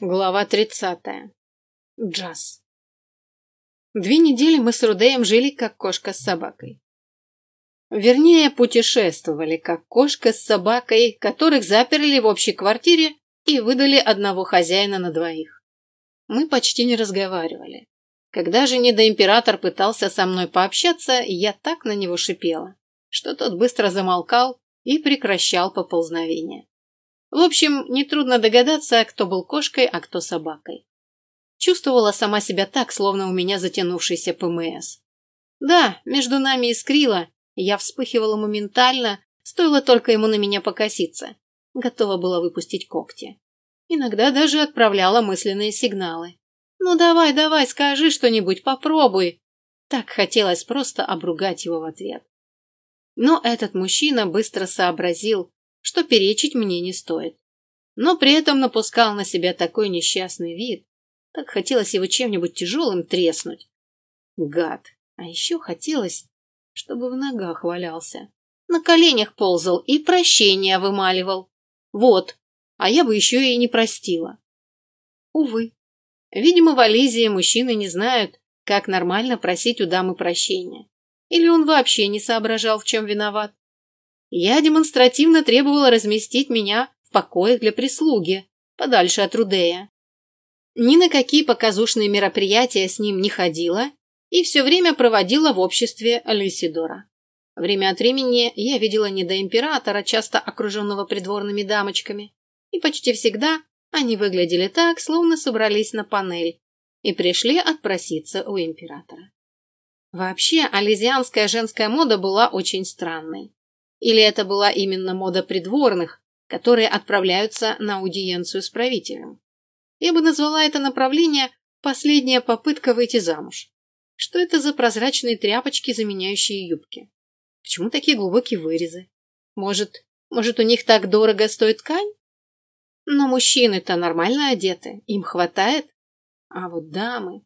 Глава 30. Джаз. Две недели мы с Рудеем жили как кошка с собакой. Вернее, путешествовали как кошка с собакой, которых заперли в общей квартире и выдали одного хозяина на двоих. Мы почти не разговаривали. Когда же недоимператор пытался со мной пообщаться, я так на него шипела, что тот быстро замолкал и прекращал поползновение. В общем, нетрудно догадаться, кто был кошкой, а кто собакой. Чувствовала сама себя так, словно у меня затянувшийся ПМС. Да, между нами искрило, я вспыхивала моментально, стоило только ему на меня покоситься. Готова была выпустить когти. Иногда даже отправляла мысленные сигналы. «Ну давай, давай, скажи что-нибудь, попробуй!» Так хотелось просто обругать его в ответ. Но этот мужчина быстро сообразил, что перечить мне не стоит. Но при этом напускал на себя такой несчастный вид. Так хотелось его чем-нибудь тяжелым треснуть. Гад. А еще хотелось, чтобы в ногах валялся. На коленях ползал и прощения вымаливал. Вот. А я бы еще и не простила. Увы. Видимо, в Ализии мужчины не знают, как нормально просить у дамы прощения. Или он вообще не соображал, в чем виноват я демонстративно требовала разместить меня в покоях для прислуги, подальше от Рудея. Ни на какие показушные мероприятия с ним не ходила и все время проводила в обществе Лисидора. Время от времени я видела недоимператора, часто окруженного придворными дамочками, и почти всегда они выглядели так, словно собрались на панель и пришли отпроситься у императора. Вообще, ализианская женская мода была очень странной. Или это была именно мода придворных, которые отправляются на аудиенцию с правителем? Я бы назвала это направление «последняя попытка выйти замуж». Что это за прозрачные тряпочки, заменяющие юбки? Почему такие глубокие вырезы? Может, может, у них так дорого стоит ткань? Но мужчины-то нормально одеты, им хватает. А вот дамы...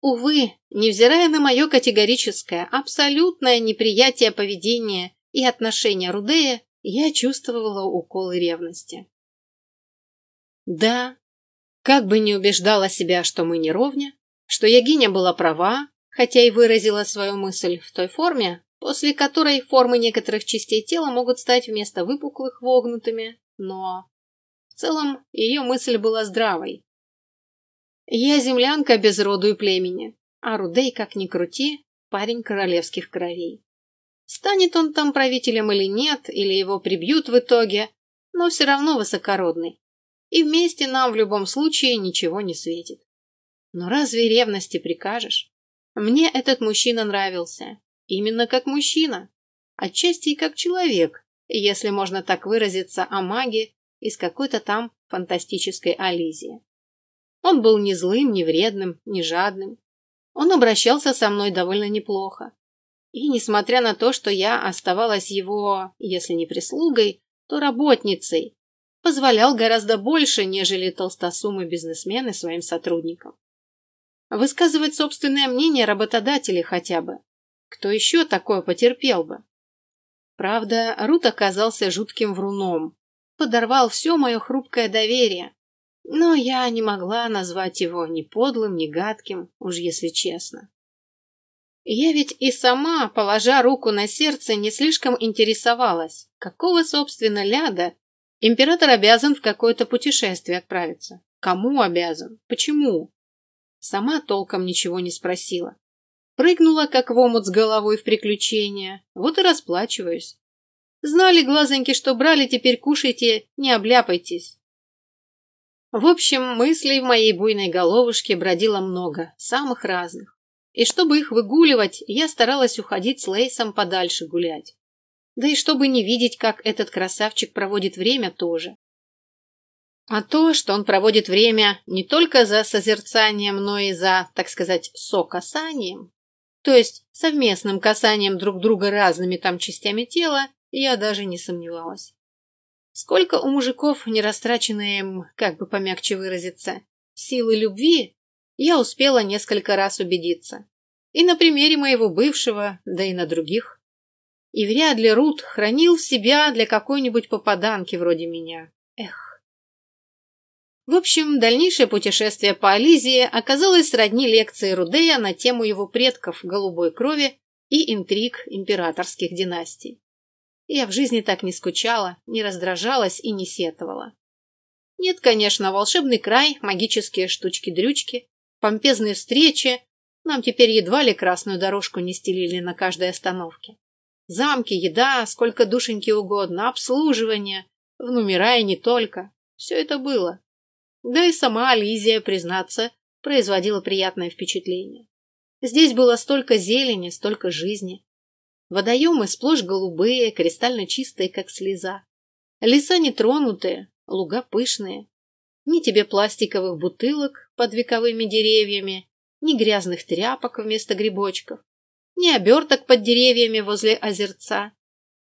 Увы, невзирая на мое категорическое, абсолютное неприятие поведения и отношения Рудея, я чувствовала уколы ревности. Да, как бы не убеждала себя, что мы не ровня, что Ягиня была права, хотя и выразила свою мысль в той форме, после которой формы некоторых частей тела могут стать вместо выпуклых вогнутыми, но в целом ее мысль была здравой. Я землянка без роду и племени, а Рудей, как ни крути, парень королевских кровей. Станет он там правителем или нет, или его прибьют в итоге, но все равно высокородный. И вместе нам в любом случае ничего не светит. Но разве ревности прикажешь? Мне этот мужчина нравился. Именно как мужчина. Отчасти и как человек, если можно так выразиться о маге из какой-то там фантастической Ализии. Он был не злым, не вредным, не жадным. Он обращался со мной довольно неплохо. И несмотря на то, что я оставалась его, если не прислугой, то работницей, позволял гораздо больше, нежели толстосумы бизнесмены своим сотрудникам. Высказывать собственное мнение работодатели хотя бы. Кто еще такое потерпел бы? Правда, Рут оказался жутким вруном. Подорвал все мое хрупкое доверие. Но я не могла назвать его ни подлым, ни гадким, уж если честно. Я ведь и сама, положа руку на сердце, не слишком интересовалась, какого, собственно, ляда император обязан в какое-то путешествие отправиться. Кому обязан? Почему? Сама толком ничего не спросила. Прыгнула, как в омут с головой в приключения. Вот и расплачиваюсь. Знали глазоньки, что брали, теперь кушайте, не обляпайтесь. В общем, мыслей в моей буйной головушке бродило много, самых разных. И чтобы их выгуливать, я старалась уходить с Лейсом подальше гулять. Да и чтобы не видеть, как этот красавчик проводит время тоже. А то, что он проводит время не только за созерцанием, но и за, так сказать, сокасанием, то есть совместным касанием друг друга разными там частями тела, я даже не сомневалась. Сколько у мужиков нерастраченные им, как бы помягче выразиться, силы любви, я успела несколько раз убедиться. И на примере моего бывшего, да и на других. И вряд ли Рут хранил себя для какой-нибудь попаданки вроде меня. Эх. В общем, дальнейшее путешествие по Ализии оказалось сродни лекции Рудея на тему его предков голубой крови и интриг императорских династий. Я в жизни так не скучала, не раздражалась и не сетовала. Нет, конечно, волшебный край, магические штучки-дрючки, помпезные встречи. Нам теперь едва ли красную дорожку не стелили на каждой остановке. Замки, еда, сколько душеньки угодно, обслуживание, в номера и не только. Все это было. Да и сама Ализия, признаться, производила приятное впечатление. Здесь было столько зелени, столько жизни. Водоемы сплошь голубые, кристально чистые, как слеза. Леса нетронутые, луга пышные. Ни тебе пластиковых бутылок под вековыми деревьями, ни грязных тряпок вместо грибочков, ни оберток под деревьями возле озерца.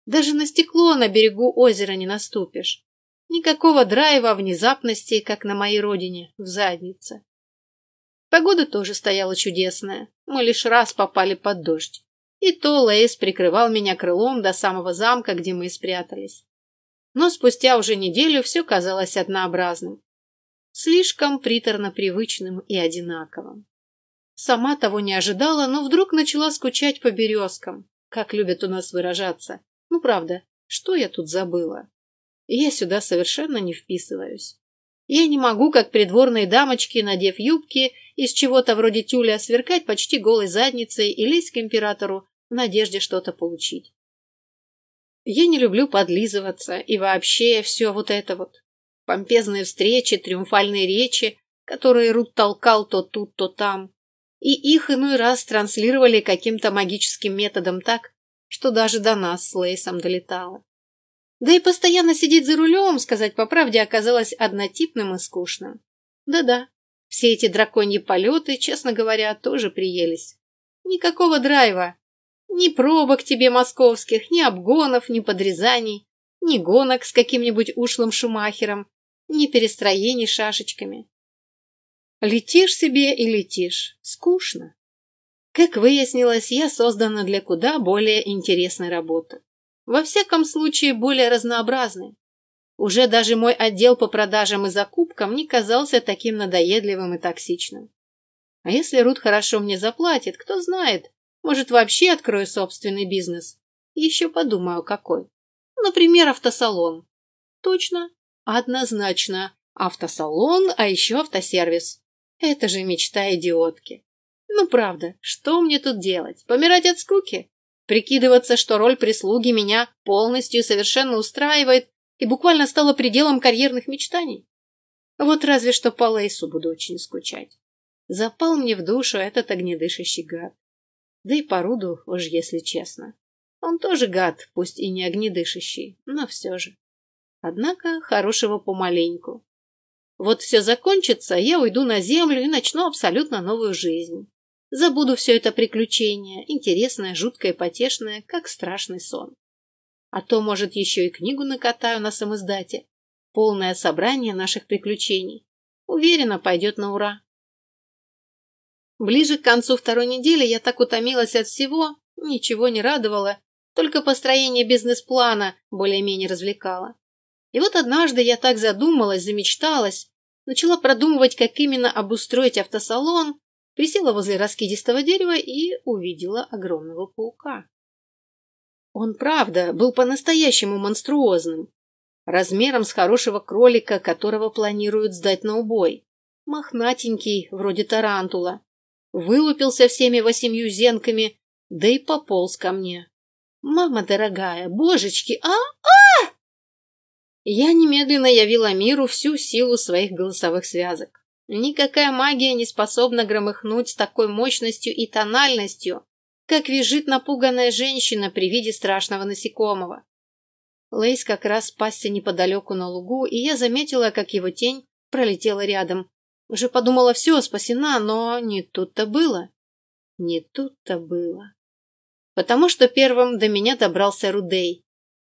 Даже на стекло на берегу озера не наступишь. Никакого драйва, внезапности, как на моей родине, в заднице. Погода тоже стояла чудесная. Мы лишь раз попали под дождь. И то Лейс прикрывал меня крылом до самого замка, где мы и спрятались. Но спустя уже неделю все казалось однообразным. Слишком приторно привычным и одинаковым. Сама того не ожидала, но вдруг начала скучать по березкам, как любят у нас выражаться. Ну, правда, что я тут забыла? я сюда совершенно не вписываюсь. Я не могу, как придворные дамочки, надев юбки из чего-то вроде тюля, сверкать почти голой задницей и лезть к императору в надежде что-то получить. Я не люблю подлизываться и вообще все вот это вот. Помпезные встречи, триумфальные речи, которые Рут толкал то тут, то там. И их иной раз транслировали каким-то магическим методом так, что даже до нас с Лейсом долетало. Да и постоянно сидеть за рулем, сказать по правде, оказалось однотипным и скучным. Да-да, все эти драконьи полеты, честно говоря, тоже приелись. Никакого драйва. Ни пробок тебе московских, ни обгонов, ни подрезаний, ни гонок с каким-нибудь ушлым шумахером, ни перестроений шашечками. Летишь себе и летишь. Скучно. Как выяснилось, я создана для куда более интересной работы. Во всяком случае, более разнообразны. Уже даже мой отдел по продажам и закупкам не казался таким надоедливым и токсичным. А если Рут хорошо мне заплатит, кто знает, может, вообще открою собственный бизнес. Еще подумаю, какой. Например, автосалон. Точно, однозначно. Автосалон, а еще автосервис. Это же мечта идиотки. Ну, правда, что мне тут делать? Помирать от скуки? Прикидываться, что роль прислуги меня полностью и совершенно устраивает и буквально стала пределом карьерных мечтаний. Вот разве что по Лейсу буду очень скучать. Запал мне в душу этот огнедышащий гад. Да и по Руду, уж если честно. Он тоже гад, пусть и не огнедышащий, но все же. Однако хорошего помаленьку. Вот все закончится, я уйду на землю и начну абсолютно новую жизнь. Забуду все это приключение, интересное, жуткое, потешное, как страшный сон. А то, может, еще и книгу накатаю на самоиздате. Полное собрание наших приключений. Уверена, пойдет на ура. Ближе к концу второй недели я так утомилась от всего, ничего не радовало, только построение бизнес-плана более-менее развлекало. И вот однажды я так задумалась, замечталась, начала продумывать, как именно обустроить автосалон, присела возле раскидистого дерева и увидела огромного паука. Он, правда, был по-настоящему монструозным, размером с хорошего кролика, которого планируют сдать на убой. Мохнатенький, вроде тарантула. Вылупился всеми восемью зенками, да и пополз ко мне. «Мама дорогая, божечки, а? А!» Я немедленно явила миру всю силу своих голосовых связок. Никакая магия не способна громыхнуть с такой мощностью и тональностью, как визжит напуганная женщина при виде страшного насекомого. Лейс как раз спасся неподалеку на лугу, и я заметила, как его тень пролетела рядом. Уже подумала, все, спасена, но не тут-то было. Не тут-то было. Потому что первым до меня добрался Рудей.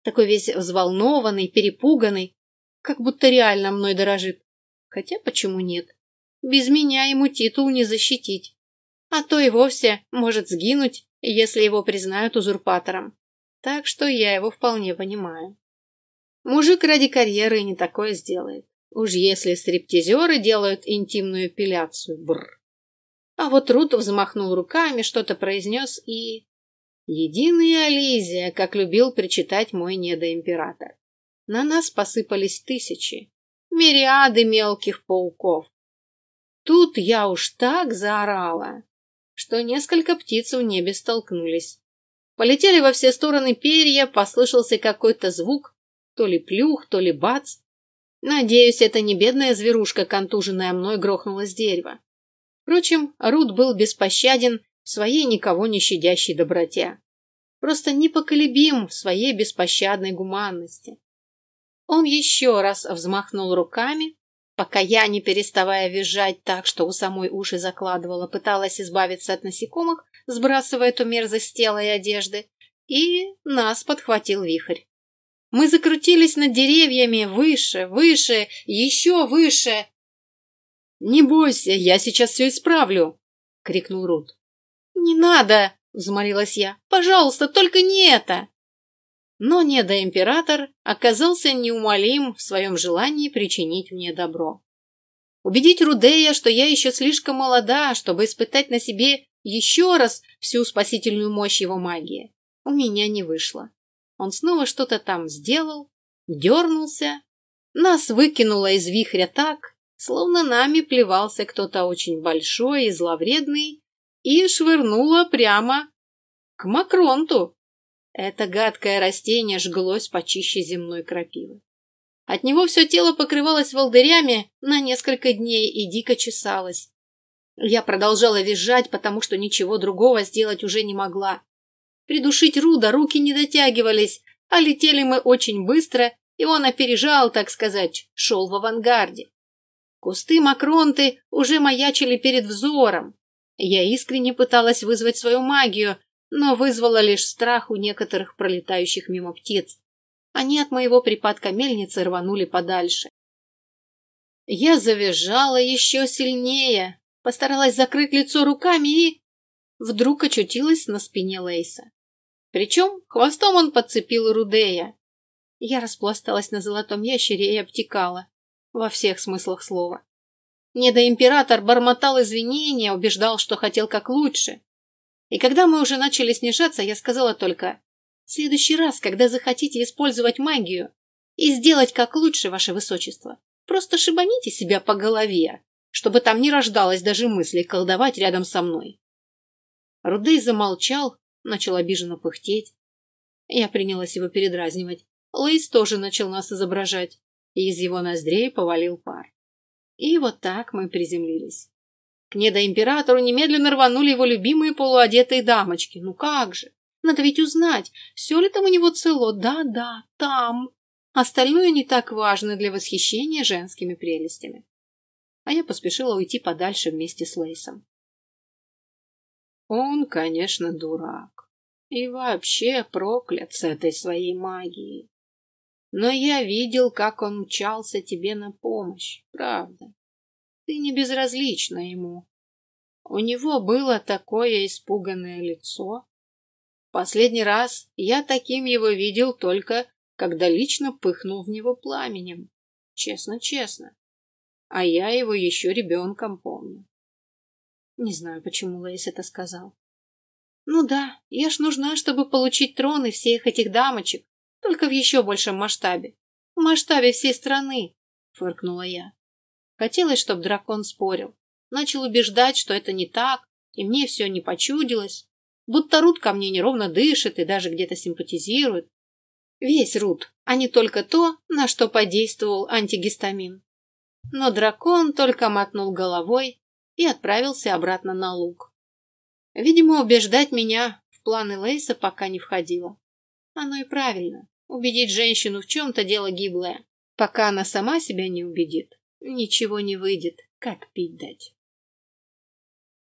Такой весь взволнованный, перепуганный, как будто реально мной дорожит. Хотя почему нет? Без меня ему титул не защитить. А то и вовсе может сгинуть, если его признают узурпатором. Так что я его вполне понимаю. Мужик ради карьеры не такое сделает. Уж если стриптизеры делают интимную эпиляцию, бр. А вот Рут взмахнул руками, что-то произнес и... Единая Ализия, как любил причитать мой недоимператор. На нас посыпались тысячи, мириады мелких пауков. Тут я уж так заорала, что несколько птиц в небе столкнулись. Полетели во все стороны перья, послышался какой-то звук, то ли плюх, то ли бац. Надеюсь, это не бедная зверушка, контуженная мной, грохнула с дерева. Впрочем, Рут был беспощаден своей никого не щадящей доброте. Просто непоколебим в своей беспощадной гуманности. Он еще раз взмахнул руками, пока я, не переставая визжать так, что у самой уши закладывала, пыталась избавиться от насекомых, сбрасывая эту мерзость тела и одежды, и нас подхватил вихрь. Мы закрутились над деревьями выше, выше, еще выше. «Не бойся, я сейчас все исправлю!» — крикнул Рут. «Не надо!» — взмолилась я. «Пожалуйста, только не это!» Но недоимператор оказался неумолим в своем желании причинить мне добро. Убедить Рудея, что я еще слишком молода, чтобы испытать на себе еще раз всю спасительную мощь его магии, у меня не вышло. Он снова что-то там сделал, дернулся, нас выкинуло из вихря так, словно нами плевался кто-то очень большой и зловредный, и швырнуло прямо к Макронту. Это гадкое растение жглось почище земной крапивы. От него все тело покрывалось волдырями на несколько дней и дико чесалось. Я продолжала визжать, потому что ничего другого сделать уже не могла. Придушить Руда руки не дотягивались, а летели мы очень быстро, и он опережал, так сказать, шел в авангарде. Кусты макронты уже маячили перед взором. Я искренне пыталась вызвать свою магию, но вызвала лишь страх у некоторых пролетающих мимо птиц. Они от моего припадка мельницы рванули подальше. Я завизжала еще сильнее, постаралась закрыть лицо руками и... Вдруг очутилась на спине Лейса. Причем хвостом он подцепил Рудея. Я распласталась на золотом ящере и обтекала. Во всех смыслах слова. Недоимператор бормотал извинения, убеждал, что хотел как лучше. И когда мы уже начали снижаться, я сказала только «В следующий раз, когда захотите использовать магию и сделать как лучше, ваше высочество, просто шибаните себя по голове, чтобы там не рождалось даже мысли колдовать рядом со мной». Рудей замолчал, начал обиженно пыхтеть. Я принялась его передразнивать. Лейс тоже начал нас изображать, и из его ноздрей повалил пар. И вот так мы приземлились. К недоимператору немедленно рванули его любимые полуодетые дамочки. Ну как же? Надо ведь узнать, все ли там у него цело. Да-да, там. Остальное не так важно для восхищения женскими прелестями. А я поспешила уйти подальше вместе с Лейсом. Он, конечно, дурак. И вообще проклят с этой своей магией. Но я видел, как он мчался тебе на помощь, правда. Ты не безразлична ему. У него было такое испуганное лицо. Последний раз я таким его видел только, когда лично пыхнул в него пламенем. Честно-честно. А я его еще ребенком помню. Не знаю, почему Лейс это сказал. Ну да, я ж нужна, чтобы получить трон и всех этих дамочек, только в еще большем масштабе. В масштабе всей страны, фыркнула я. Хотелось, чтобы дракон спорил. Начал убеждать, что это не так, и мне все не почудилось. Будто Рут ко мне неровно дышит и даже где-то симпатизирует. Весь Рут, а не только то, на что подействовал антигистамин. Но дракон только мотнул головой и отправился обратно на луг. Видимо, убеждать меня в планы Лейса пока не входило. Оно и правильно. Убедить женщину в чем-то дело гиблое. Пока она сама себя не убедит, ничего не выйдет, как пить дать.